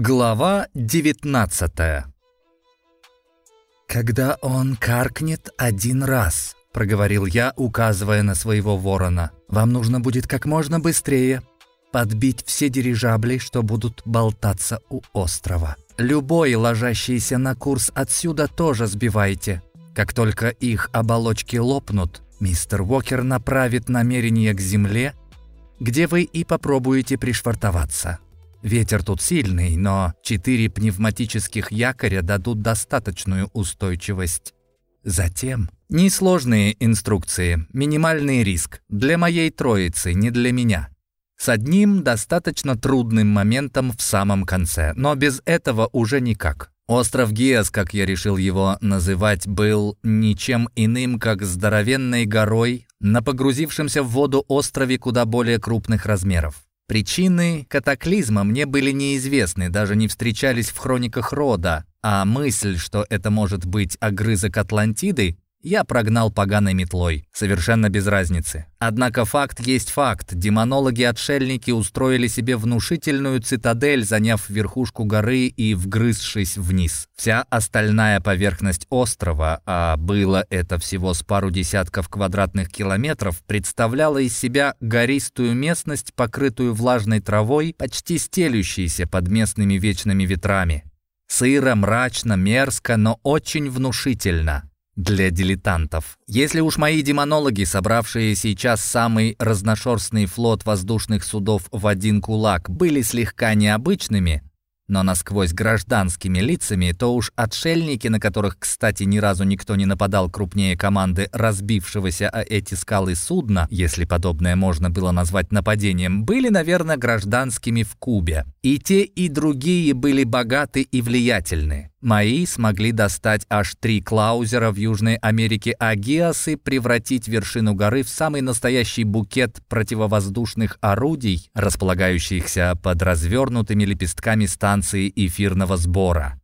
Глава 19 «Когда он каркнет один раз», — проговорил я, указывая на своего ворона, «вам нужно будет как можно быстрее подбить все дирижабли, что будут болтаться у острова. Любой, ложащийся на курс отсюда, тоже сбивайте. Как только их оболочки лопнут, мистер Уокер направит намерение к земле, где вы и попробуете пришвартоваться. Ветер тут сильный, но четыре пневматических якоря дадут достаточную устойчивость. Затем несложные инструкции, минимальный риск для моей троицы, не для меня. С одним достаточно трудным моментом в самом конце, но без этого уже никак. Остров Гиас, как я решил его называть, был ничем иным, как здоровенной горой на погрузившемся в воду острове куда более крупных размеров. Причины катаклизма мне были неизвестны, даже не встречались в хрониках рода, а мысль, что это может быть огрызок Атлантиды, я прогнал поганой метлой, совершенно без разницы. Однако факт есть факт. Демонологи-отшельники устроили себе внушительную цитадель, заняв верхушку горы и вгрызшись вниз. Вся остальная поверхность острова, а было это всего с пару десятков квадратных километров, представляла из себя гористую местность, покрытую влажной травой, почти стелющейся под местными вечными ветрами. Сыро, мрачно, мерзко, но очень внушительно для дилетантов. Если уж мои демонологи, собравшие сейчас самый разношерстный флот воздушных судов в один кулак, были слегка необычными, но насквозь гражданскими лицами, то уж отшельники, на которых, кстати, ни разу никто не нападал крупнее команды разбившегося о эти скалы судна, если подобное можно было назвать нападением, были, наверное, гражданскими в Кубе. И те, и другие были богаты и влиятельны. Мои смогли достать аж три клаузера в Южной Америке, а гиасы превратить вершину горы в самый настоящий букет противовоздушных орудий, располагающихся под развернутыми лепестками станции эфирного сбора.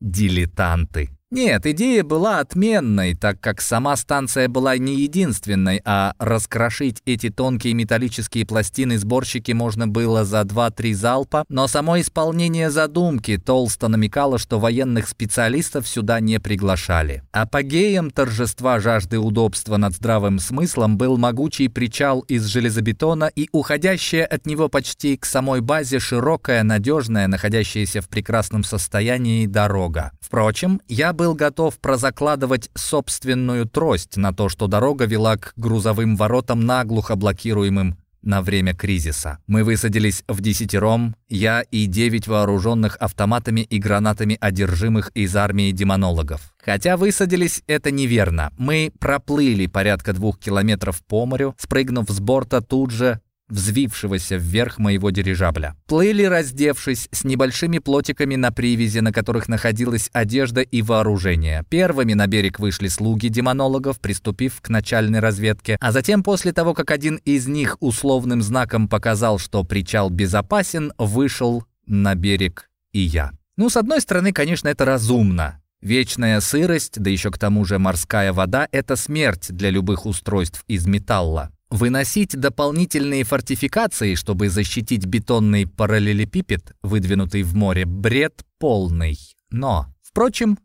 Дилетанты. Нет, идея была отменной, так как сама станция была не единственной, а раскрошить эти тонкие металлические пластины сборщики можно было за 2-3 залпа, но само исполнение задумки толсто намекало, что военных специалистов сюда не приглашали. Апогеем торжества жажды удобства над здравым смыслом был могучий причал из железобетона и уходящая от него почти к самой базе широкая, надежная, находящаяся в прекрасном состоянии дорога. Впрочем, я был готов прозакладывать собственную трость на то, что дорога вела к грузовым воротам, наглухо блокируемым на время кризиса. Мы высадились в десятером, я и девять вооруженных автоматами и гранатами одержимых из армии демонологов. Хотя высадились это неверно. Мы проплыли порядка двух километров по морю, спрыгнув с борта тут же взвившегося вверх моего дирижабля. Плыли, раздевшись, с небольшими плотиками на привязи, на которых находилась одежда и вооружение. Первыми на берег вышли слуги демонологов, приступив к начальной разведке, а затем, после того, как один из них условным знаком показал, что причал безопасен, вышел на берег и я. Ну, с одной стороны, конечно, это разумно. Вечная сырость, да еще к тому же морская вода — это смерть для любых устройств из металла. Выносить дополнительные фортификации, чтобы защитить бетонный параллелепипед, выдвинутый в море, бред полный. Но, впрочем,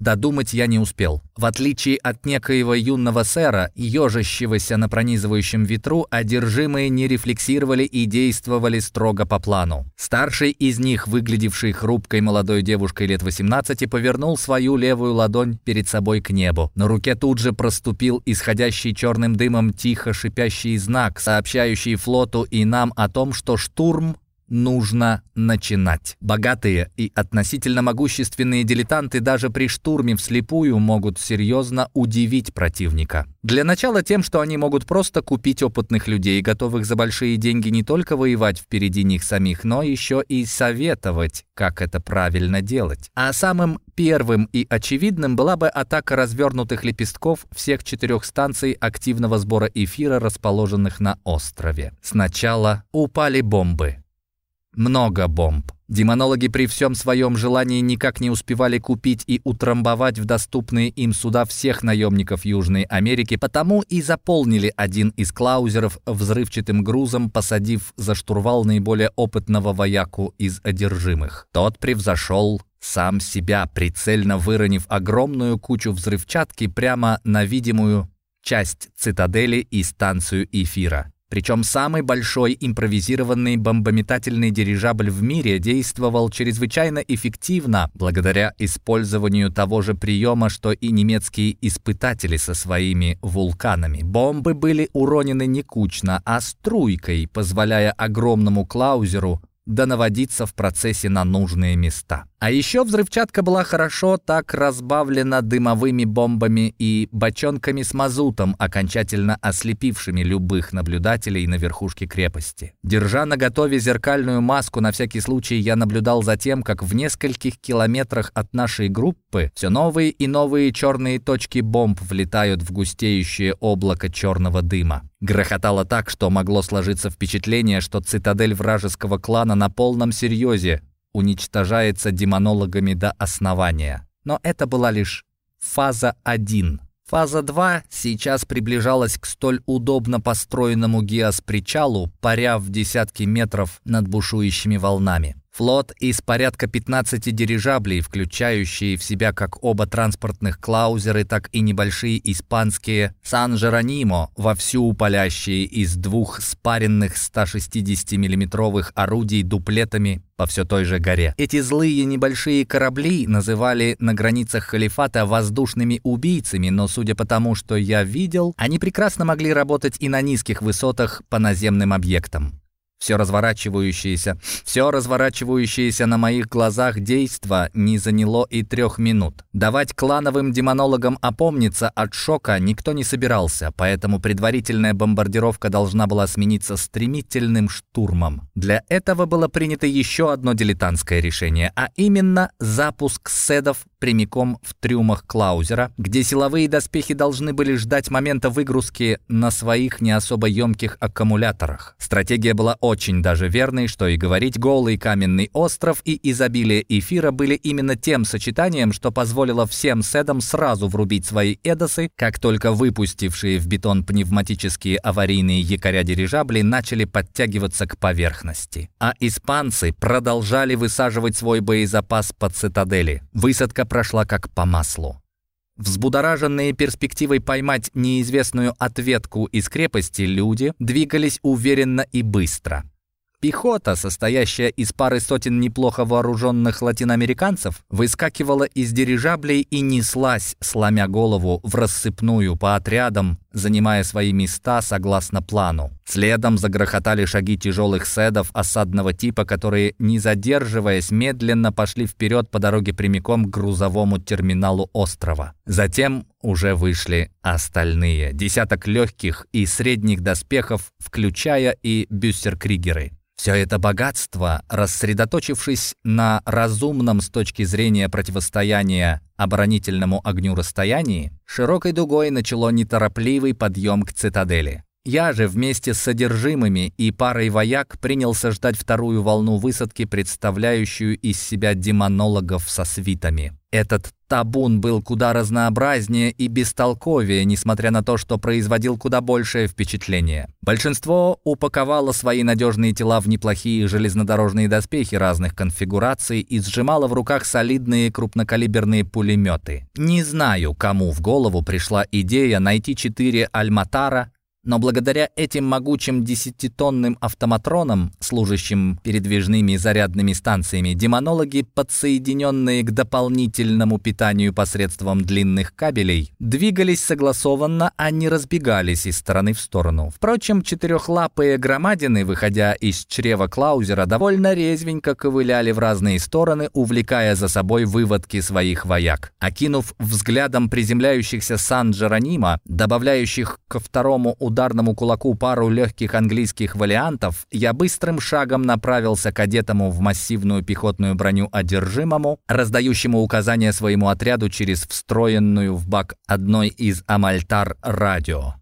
Додумать я не успел. В отличие от некоего юного сэра, ежащегося на пронизывающем ветру, одержимые не рефлексировали и действовали строго по плану. Старший из них, выглядевший хрупкой молодой девушкой лет 18, повернул свою левую ладонь перед собой к небу. На руке тут же проступил исходящий черным дымом тихо шипящий знак, сообщающий флоту и нам о том, что штурм нужно начинать. Богатые и относительно могущественные дилетанты даже при штурме вслепую могут серьезно удивить противника. Для начала тем, что они могут просто купить опытных людей, готовых за большие деньги не только воевать впереди них самих, но еще и советовать, как это правильно делать. А самым первым и очевидным была бы атака развернутых лепестков всех четырех станций активного сбора эфира, расположенных на острове. Сначала упали бомбы. Много бомб. Демонологи при всем своем желании никак не успевали купить и утрамбовать в доступные им суда всех наемников Южной Америки, потому и заполнили один из клаузеров взрывчатым грузом, посадив за штурвал наиболее опытного вояку из одержимых. Тот превзошел сам себя, прицельно выронив огромную кучу взрывчатки прямо на видимую часть цитадели и станцию эфира. Причем самый большой импровизированный бомбометательный дирижабль в мире действовал чрезвычайно эффективно благодаря использованию того же приема, что и немецкие испытатели со своими вулканами. Бомбы были уронены не кучно, а струйкой, позволяя огромному клаузеру да наводиться в процессе на нужные места. А еще взрывчатка была хорошо так разбавлена дымовыми бомбами и бочонками с мазутом, окончательно ослепившими любых наблюдателей на верхушке крепости. Держа на готове зеркальную маску, на всякий случай я наблюдал за тем, как в нескольких километрах от нашей группы все новые и новые черные точки бомб влетают в густеющее облако черного дыма. Грохотало так, что могло сложиться впечатление, что цитадель вражеского клана на полном серьезе уничтожается демонологами до основания. Но это была лишь фаза 1. Фаза 2 сейчас приближалась к столь удобно построенному геос-причалу, паря в десятки метров над бушующими волнами. Флот из порядка 15 дирижаблей, включающие в себя как оба транспортных клаузеры, так и небольшие испанские «Сан-Жеронимо», вовсю палящие из двух спаренных 160 миллиметровых орудий дуплетами по все той же горе. Эти злые небольшие корабли называли на границах халифата воздушными убийцами, но судя по тому, что я видел, они прекрасно могли работать и на низких высотах по наземным объектам. Все разворачивающееся, все разворачивающееся на моих глазах действо не заняло и трех минут. Давать клановым демонологам опомниться от шока никто не собирался, поэтому предварительная бомбардировка должна была смениться стремительным штурмом. Для этого было принято еще одно дилетантское решение, а именно запуск седов прямиком в трюмах Клаузера, где силовые доспехи должны были ждать момента выгрузки на своих не особо емких аккумуляторах. Стратегия была очень даже верной, что и говорить, голый каменный остров и изобилие эфира были именно тем сочетанием, что позволило всем седам сразу врубить свои эдосы, как только выпустившие в бетон пневматические аварийные якоря-дирижабли начали подтягиваться к поверхности. А испанцы продолжали высаживать свой боезапас по цитадели. Высадка прошла как по маслу. Взбудораженные перспективой поймать неизвестную ответку из крепости люди двигались уверенно и быстро. Пехота, состоящая из пары сотен неплохо вооруженных латиноамериканцев, выскакивала из дирижаблей и неслась, сломя голову, в рассыпную по отрядам, занимая свои места согласно плану. Следом загрохотали шаги тяжелых седов осадного типа, которые, не задерживаясь, медленно пошли вперед по дороге прямиком к грузовому терминалу острова. Затем уже вышли остальные, десяток легких и средних доспехов, включая и бюссеркригеры. Все это богатство, рассредоточившись на разумном с точки зрения противостояния оборонительному огню расстоянии, широкой дугой начало неторопливый подъем к цитадели. Я же вместе с содержимыми и парой вояк принялся ждать вторую волну высадки, представляющую из себя демонологов со свитами. Этот табун был куда разнообразнее и бестолковее, несмотря на то, что производил куда большее впечатление. Большинство упаковало свои надежные тела в неплохие железнодорожные доспехи разных конфигураций и сжимало в руках солидные крупнокалиберные пулеметы. Не знаю, кому в голову пришла идея найти четыре «Альматара», но благодаря этим могучим десятитонным автоматронам, служащим передвижными зарядными станциями, демонологи, подсоединенные к дополнительному питанию посредством длинных кабелей, двигались согласованно, а не разбегались из стороны в сторону. Впрочем, четырехлапые громадины, выходя из чрева Клаузера, довольно резвенько ковыляли в разные стороны, увлекая за собой выводки своих вояк. Окинув взглядом приземляющихся Сан-Джеронима, добавляющих ко второму удару ударному кулаку пару легких английских вариантов, я быстрым шагом направился к одетому в массивную пехотную броню одержимому, раздающему указания своему отряду через встроенную в бак одной из амальтар радио.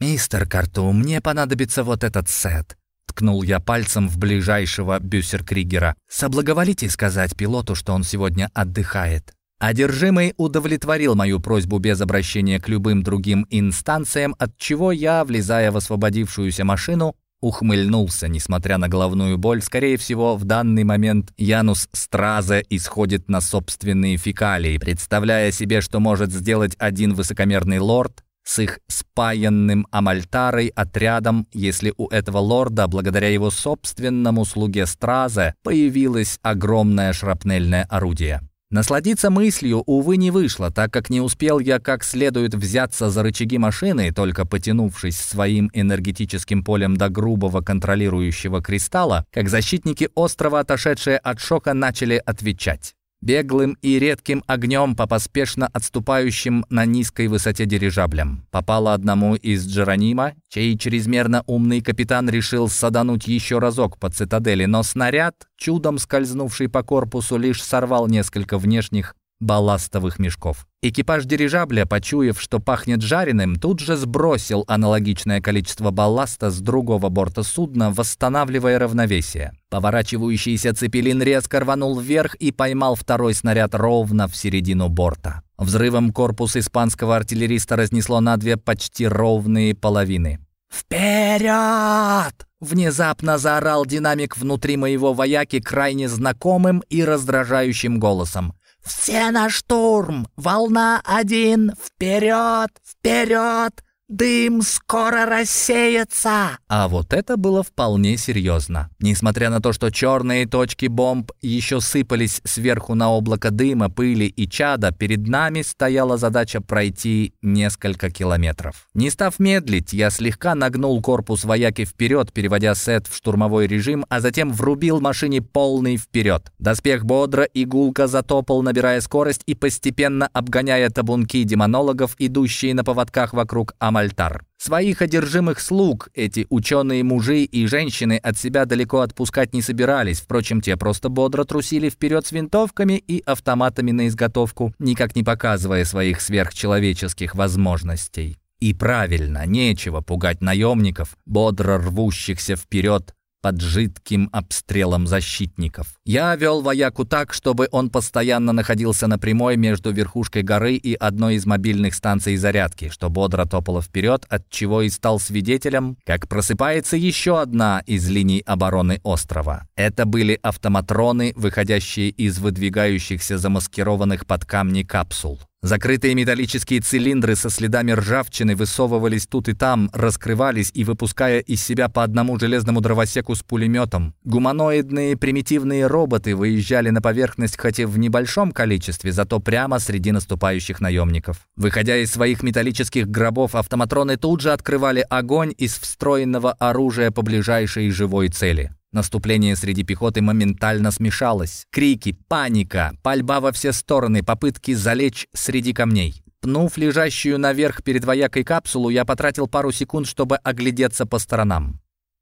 «Мистер Карту, мне понадобится вот этот сет. ткнул я пальцем в ближайшего бюсеркригера. «Соблаговолите сказать пилоту, что он сегодня отдыхает». Одержимый удовлетворил мою просьбу без обращения к любым другим инстанциям, от чего я, влезая в освободившуюся машину, ухмыльнулся, несмотря на головную боль. Скорее всего, в данный момент Янус Стразе исходит на собственные фекалии, представляя себе, что может сделать один высокомерный лорд с их спаянным Амальтарой отрядом, если у этого лорда, благодаря его собственному слуге Стразе, появилось огромное шрапнельное орудие. Насладиться мыслью, увы, не вышло, так как не успел я как следует взяться за рычаги машины, только потянувшись своим энергетическим полем до грубого контролирующего кристалла, как защитники острова, отошедшие от шока, начали отвечать беглым и редким огнем по поспешно отступающим на низкой высоте дирижаблям. Попало одному из Джеронима, чей чрезмерно умный капитан решил садануть еще разок по цитадели, но снаряд, чудом скользнувший по корпусу, лишь сорвал несколько внешних балластовых мешков. Экипаж дирижабля, почуяв, что пахнет жареным, тут же сбросил аналогичное количество балласта с другого борта судна, восстанавливая равновесие. Поворачивающийся цепелин резко рванул вверх и поймал второй снаряд ровно в середину борта. Взрывом корпус испанского артиллериста разнесло на две почти ровные половины. «Вперед!» Внезапно заорал динамик внутри моего вояки крайне знакомым и раздражающим голосом. «Все на штурм! Волна один! Вперед! Вперед! Дым скоро рассеется!» А вот это было вполне серьезно. Несмотря на то, что черные точки бомб еще сыпались сверху на облако дыма, пыли и чада, перед нами стояла задача пройти несколько километров. Не став медлить, я слегка нагнул корпус вояки вперед, переводя сет в штурмовой режим, а затем врубил машине полный вперед. Доспех бодро и гулко затопал, набирая скорость и постепенно обгоняя табунки демонологов, идущие на поводках вокруг Амазона Мальтар. Своих одержимых слуг эти ученые мужи и женщины от себя далеко отпускать не собирались, впрочем, те просто бодро трусили вперед с винтовками и автоматами на изготовку, никак не показывая своих сверхчеловеческих возможностей. И правильно, нечего пугать наемников, бодро рвущихся вперед под жидким обстрелом защитников. Я вел вояку так, чтобы он постоянно находился на прямой между верхушкой горы и одной из мобильных станций зарядки, что бодро топало вперед, от чего и стал свидетелем, как просыпается еще одна из линий обороны острова. Это были автоматроны, выходящие из выдвигающихся замаскированных под камни капсул. Закрытые металлические цилиндры со следами ржавчины высовывались тут и там, раскрывались и выпуская из себя по одному железному дровосеку с пулеметом. Гуманоидные примитивные роботы выезжали на поверхность хоть и в небольшом количестве, зато прямо среди наступающих наемников. Выходя из своих металлических гробов, автоматроны тут же открывали огонь из встроенного оружия по ближайшей живой цели. Наступление среди пехоты моментально смешалось. Крики, паника, пальба во все стороны, попытки залечь среди камней. Пнув лежащую наверх перед воякой капсулу, я потратил пару секунд, чтобы оглядеться по сторонам.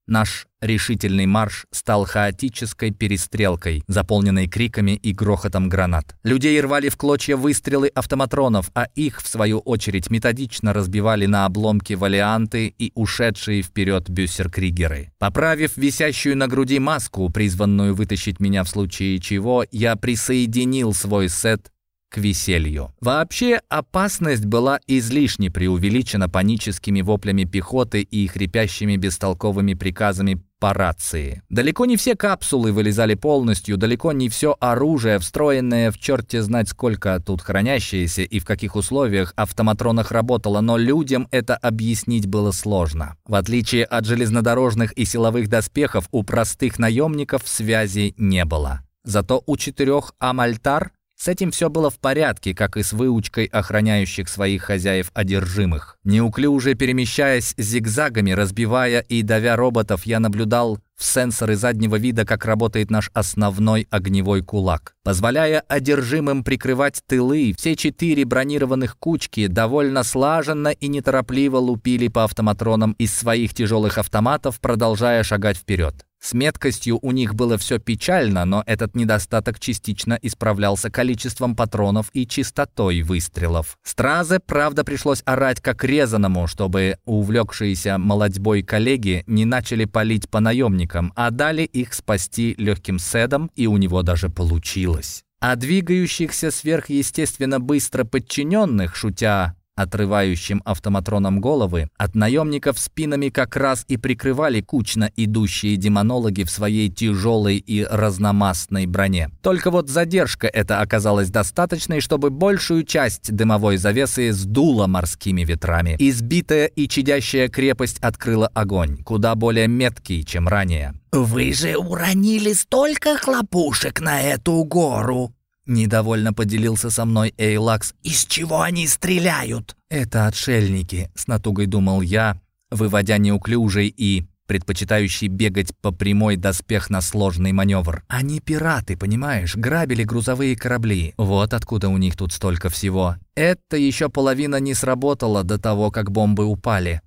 Наш решительный марш стал хаотической перестрелкой, заполненной криками и грохотом гранат. Людей рвали в клочья выстрелы автоматронов, а их, в свою очередь, методично разбивали на обломки валианты и ушедшие вперед бюссеркригеры. Поправив висящую на груди маску, призванную вытащить меня в случае чего, я присоединил свой сет к веселью. Вообще, опасность была излишне преувеличена паническими воплями пехоты и хрипящими бестолковыми приказами по рации. Далеко не все капсулы вылезали полностью, далеко не все оружие, встроенное в черте знать сколько тут хранящееся и в каких условиях автоматронах работало, но людям это объяснить было сложно. В отличие от железнодорожных и силовых доспехов, у простых наемников связи не было. Зато у четырех Амальтар с этим все было в порядке, как и с выучкой охраняющих своих хозяев одержимых. Неуклюже перемещаясь зигзагами, разбивая и давя роботов, я наблюдал в сенсоры заднего вида, как работает наш основной огневой кулак. Позволяя одержимым прикрывать тылы, все четыре бронированных кучки довольно слаженно и неторопливо лупили по автоматронам из своих тяжелых автоматов, продолжая шагать вперед. С меткостью у них было все печально, но этот недостаток частично исправлялся количеством патронов и чистотой выстрелов. Стразе, правда, пришлось орать как резаному, чтобы увлекшиеся молодьбой коллеги не начали палить по наемникам, а дали их спасти легким седом, и у него даже получилось. А двигающихся сверхъестественно быстро подчиненных, шутя отрывающим автоматроном головы, от наемников спинами как раз и прикрывали кучно идущие демонологи в своей тяжелой и разномастной броне. Только вот задержка эта оказалась достаточной, чтобы большую часть дымовой завесы сдуло морскими ветрами. Избитая и чадящая крепость открыла огонь, куда более меткий, чем ранее. «Вы же уронили столько хлопушек на эту гору!» Недовольно поделился со мной Эйлакс. «Из чего они стреляют?» «Это отшельники», — с натугой думал я, выводя неуклюжий и предпочитающий бегать по прямой доспех на сложный маневр. Они пираты, понимаешь, грабили грузовые корабли. Вот откуда у них тут столько всего. Это еще половина не сработала до того, как бомбы упали.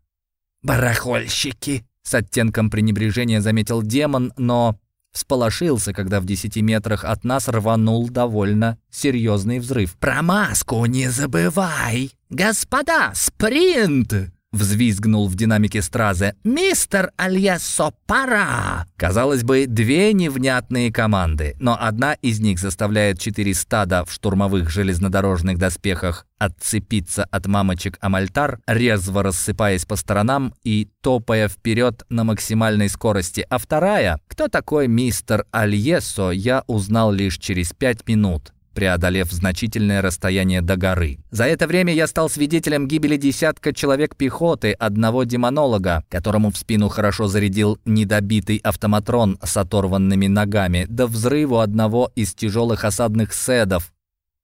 «Барахольщики!» — с оттенком пренебрежения заметил демон, но Всполошился, когда в десяти метрах от нас рванул довольно серьезный взрыв. «Про маску не забывай! Господа, спринт!» Взвизгнул в динамике стразы. «Мистер Альясо, пора!» Казалось бы, две невнятные команды, но одна из них заставляет четыре стада в штурмовых железнодорожных доспехах отцепиться от мамочек Амальтар, резво рассыпаясь по сторонам и топая вперед на максимальной скорости, а вторая, кто такой мистер Альесо, я узнал лишь через пять минут преодолев значительное расстояние до горы. За это время я стал свидетелем гибели десятка человек пехоты, одного демонолога, которому в спину хорошо зарядил недобитый автоматрон с оторванными ногами, до взрыву одного из тяжелых осадных седов,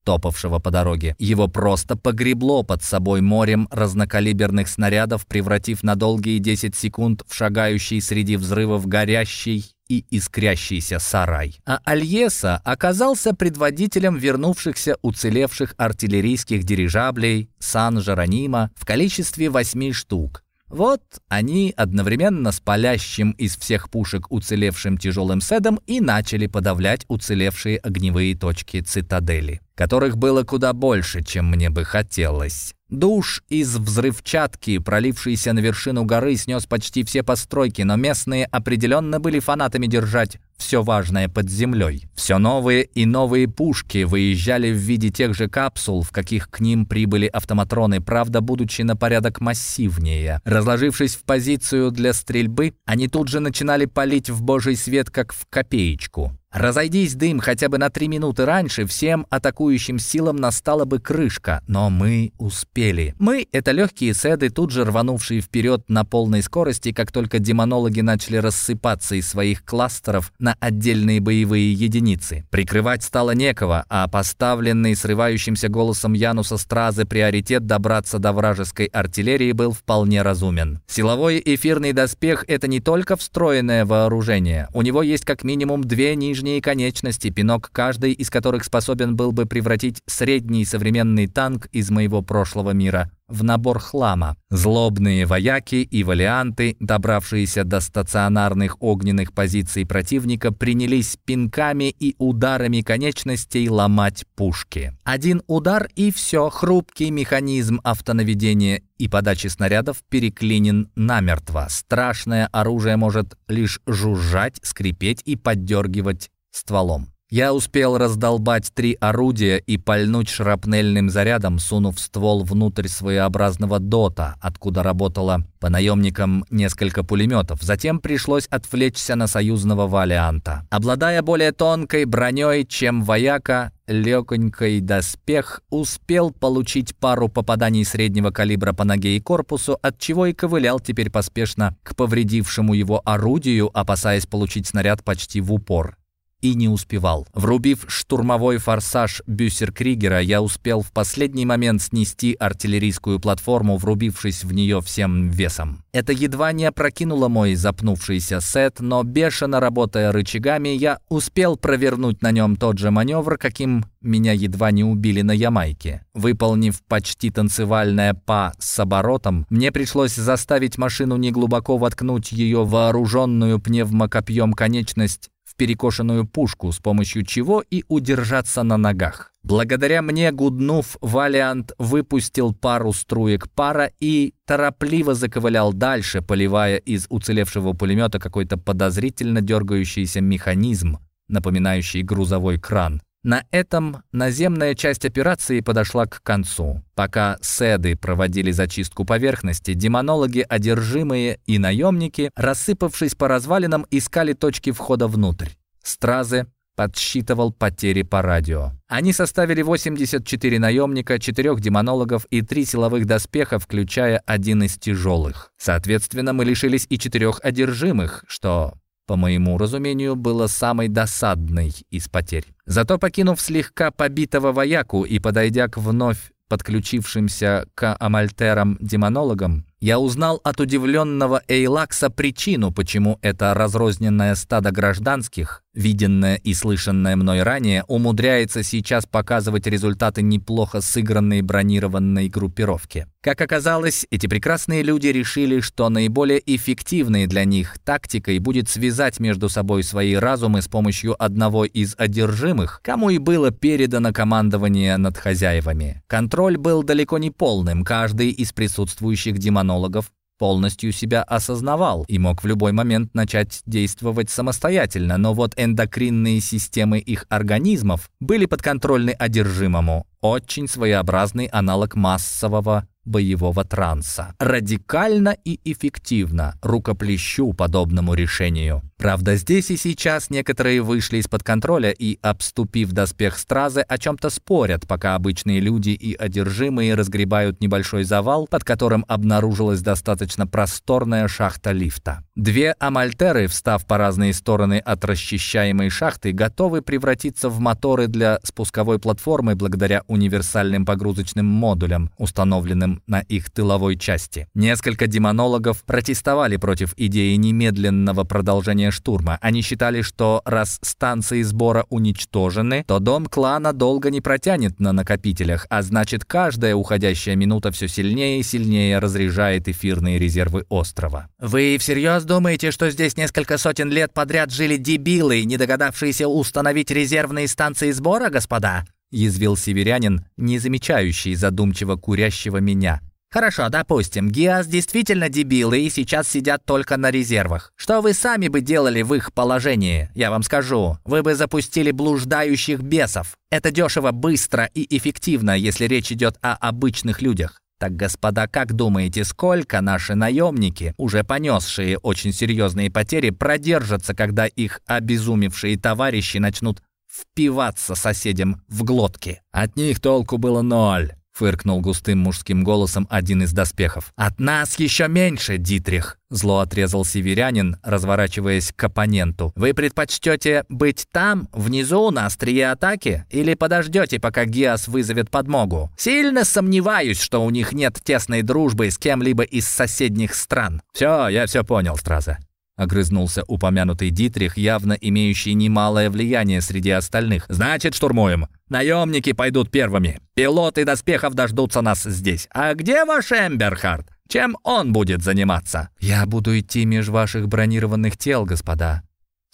топавшего по дороге. Его просто погребло под собой морем разнокалиберных снарядов, превратив на долгие 10 секунд в шагающий среди взрывов горящий и искрящийся сарай. А Альеса оказался предводителем вернувшихся уцелевших артиллерийских дирижаблей Сан-Жеронима в количестве восьми штук. Вот они одновременно с палящим из всех пушек уцелевшим тяжелым седом и начали подавлять уцелевшие огневые точки цитадели, которых было куда больше, чем мне бы хотелось. Душ из взрывчатки, пролившийся на вершину горы, снес почти все постройки, но местные определенно были фанатами держать все важное под землей. Все новые и новые пушки выезжали в виде тех же капсул, в каких к ним прибыли автоматроны, правда, будучи на порядок массивнее. Разложившись в позицию для стрельбы, они тут же начинали палить в божий свет, как в копеечку. Разойдись дым хотя бы на три минуты раньше, всем атакующим силам настала бы крышка, но мы успели. Мы — это легкие седы, тут же рванувшие вперед на полной скорости, как только демонологи начали рассыпаться из своих кластеров на отдельные боевые единицы. Прикрывать стало некого, а поставленный срывающимся голосом Януса Стразы приоритет добраться до вражеской артиллерии был вполне разумен. Силовой эфирный доспех — это не только встроенное вооружение. У него есть как минимум две нижние нижние конечности, пинок каждой из которых способен был бы превратить средний современный танк из моего прошлого мира в набор хлама. Злобные вояки и валианты, добравшиеся до стационарных огненных позиций противника, принялись пинками и ударами конечностей ломать пушки. Один удар и все, хрупкий механизм автонаведения и подачи снарядов переклинен намертво. Страшное оружие может лишь жужжать, скрипеть и поддергивать стволом. Я успел раздолбать три орудия и пальнуть шрапнельным зарядом, сунув ствол внутрь своеобразного дота, откуда работало по наемникам несколько пулеметов. Затем пришлось отвлечься на союзного валианта. Обладая более тонкой броней, чем вояка, легонький доспех успел получить пару попаданий среднего калибра по ноге и корпусу, от чего и ковылял теперь поспешно к повредившему его орудию, опасаясь получить снаряд почти в упор и не успевал. Врубив штурмовой форсаж Бюссеркригера, я успел в последний момент снести артиллерийскую платформу, врубившись в нее всем весом. Это едва не опрокинуло мой запнувшийся сет, но бешено работая рычагами, я успел провернуть на нем тот же маневр, каким меня едва не убили на Ямайке. Выполнив почти танцевальное па с оборотом, мне пришлось заставить машину неглубоко воткнуть ее вооруженную пневмокопьем конечность перекошенную пушку, с помощью чего и удержаться на ногах. Благодаря мне, гуднув, Валиант выпустил пару струек пара и торопливо заковылял дальше, поливая из уцелевшего пулемета какой-то подозрительно дергающийся механизм, напоминающий грузовой кран. На этом наземная часть операции подошла к концу. Пока седы проводили зачистку поверхности, демонологи, одержимые и наемники, рассыпавшись по развалинам, искали точки входа внутрь. Стразы подсчитывал потери по радио. Они составили 84 наемника, 4 демонологов и 3 силовых доспеха, включая один из тяжелых. Соответственно, мы лишились и четырех одержимых, что по моему разумению, было самой досадной из потерь. Зато покинув слегка побитого вояку и подойдя к вновь подключившимся к амальтерам-демонологам, я узнал от удивленного Эйлакса причину, почему это разрозненное стадо гражданских, виденное и слышанное мной ранее, умудряется сейчас показывать результаты неплохо сыгранной бронированной группировки. Как оказалось, эти прекрасные люди решили, что наиболее эффективной для них тактикой будет связать между собой свои разумы с помощью одного из одержимых, кому и было передано командование над хозяевами. Контроль был далеко не полным, каждый из присутствующих демонов технологов полностью себя осознавал и мог в любой момент начать действовать самостоятельно, но вот эндокринные системы их организмов были подконтрольны одержимому, очень своеобразный аналог массового боевого транса. Радикально и эффективно рукоплещу подобному решению. Правда, здесь и сейчас некоторые вышли из-под контроля и, обступив доспех стразы, о чем-то спорят, пока обычные люди и одержимые разгребают небольшой завал, под которым обнаружилась достаточно просторная шахта лифта. Две амальтеры, встав по разные стороны от расчищаемой шахты, готовы превратиться в моторы для спусковой платформы благодаря универсальным погрузочным модулям, установленным на их тыловой части. Несколько демонологов протестовали против идеи немедленного продолжения штурма. Они считали, что раз станции сбора уничтожены, то дом клана долго не протянет на накопителях, а значит каждая уходящая минута все сильнее и сильнее разряжает эфирные резервы острова. «Вы всерьез думаете, что здесь несколько сотен лет подряд жили дебилы, не догадавшиеся установить резервные станции сбора, господа?» язвил северянин, не замечающий задумчиво курящего меня. Хорошо, допустим, Гиас действительно дебилы и сейчас сидят только на резервах. Что вы сами бы делали в их положении? Я вам скажу, вы бы запустили блуждающих бесов. Это дешево, быстро и эффективно, если речь идет о обычных людях. Так, господа, как думаете, сколько наши наемники, уже понесшие очень серьезные потери, продержатся, когда их обезумевшие товарищи начнут впиваться соседям в глотки? От них толку было ноль. Фыркнул густым мужским голосом один из доспехов. «От нас еще меньше, Дитрих!» Зло отрезал северянин, разворачиваясь к оппоненту. «Вы предпочтете быть там, внизу, на острие атаки? Или подождете, пока Гиас вызовет подмогу? Сильно сомневаюсь, что у них нет тесной дружбы с кем-либо из соседних стран». «Все, я все понял, Страза. Огрызнулся упомянутый Дитрих, явно имеющий немалое влияние среди остальных. «Значит, штурмуем. Наемники пойдут первыми. Пилоты доспехов дождутся нас здесь. А где ваш Эмберхард? Чем он будет заниматься?» «Я буду идти меж ваших бронированных тел, господа»,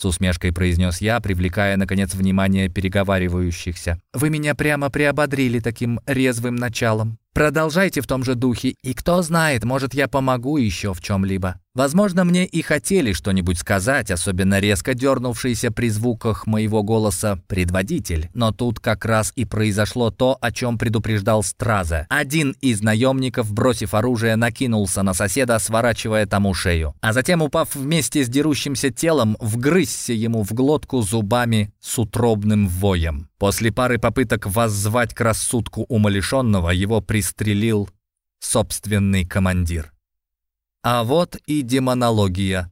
с усмешкой произнес я, привлекая, наконец, внимание переговаривающихся. «Вы меня прямо приободрили таким резвым началом. Продолжайте в том же духе, и кто знает, может, я помогу еще в чем-либо. Возможно, мне и хотели что-нибудь сказать, особенно резко дернувшийся при звуках моего голоса предводитель. Но тут как раз и произошло то, о чем предупреждал Страза. Один из наемников, бросив оружие, накинулся на соседа, сворачивая тому шею. А затем, упав вместе с дерущимся телом, вгрызся ему в глотку зубами с утробным воем. После пары попыток воззвать к рассудку умалишенного, его пристрелил собственный командир. А вот и демонология.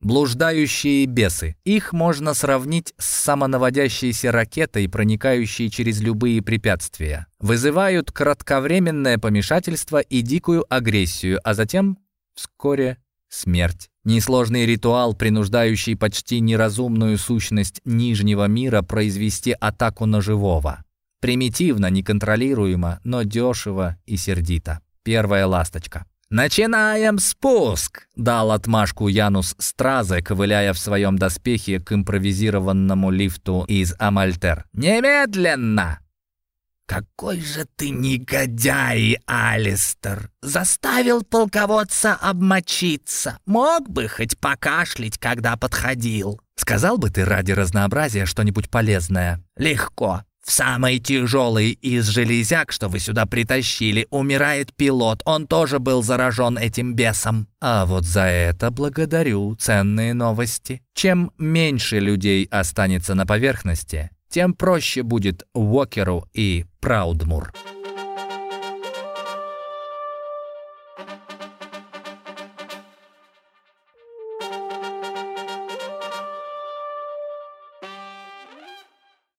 Блуждающие бесы. Их можно сравнить с самонаводящейся ракетой, проникающей через любые препятствия. Вызывают кратковременное помешательство и дикую агрессию, а затем вскоре смерть. Несложный ритуал, принуждающий почти неразумную сущность Нижнего мира произвести атаку на живого. Примитивно, неконтролируемо, но дешево и сердито. Первая ласточка. «Начинаем спуск!» — дал отмашку Янус Стразе, ковыляя в своем доспехе к импровизированному лифту из Амальтер. «Немедленно!» «Какой же ты негодяй, Алистер! Заставил полководца обмочиться. Мог бы хоть покашлять, когда подходил. Сказал бы ты ради разнообразия что-нибудь полезное. Легко. В самый тяжелый из железяк, что вы сюда притащили, умирает пилот. Он тоже был заражен этим бесом. А вот за это благодарю ценные новости. Чем меньше людей останется на поверхности, тем проще будет Уокеру и Праудмур.